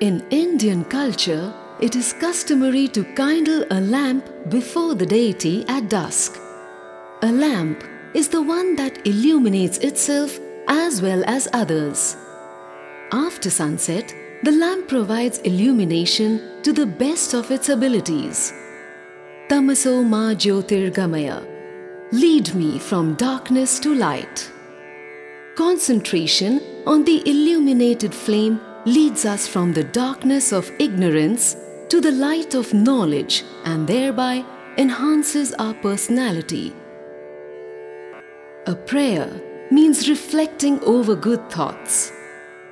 Indian culture, it is customary to kindle a lamp before the deity at dusk. A lamp is the one that illuminates itself as well as others. After sunset, the lamp provides illumination to the best of its abilities. Tamaso ma jyotirgamaya. Lead me from darkness to light. Concentration on the illuminated flame leads us from the darkness of ignorance to the light of knowledge and thereby enhances our personality. A prayer means reflecting over good thoughts.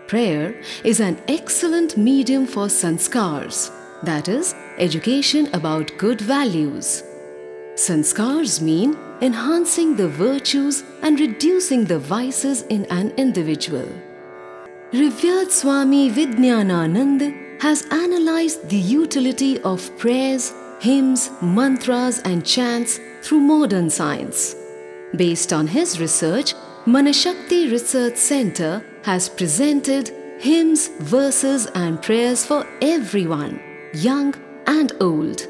Prayer is an excellent medium for sanskars, that is, education about good values. Sanskars mean enhancing the virtues and reducing the vices in an individual. Revered Swami Vijnananand has analyzed the utility of prayers, hymns, mantras, and chants through modern science. Based on his research, Manashakti Research Center has presented hymns, verses, and prayers for everyone, young and old.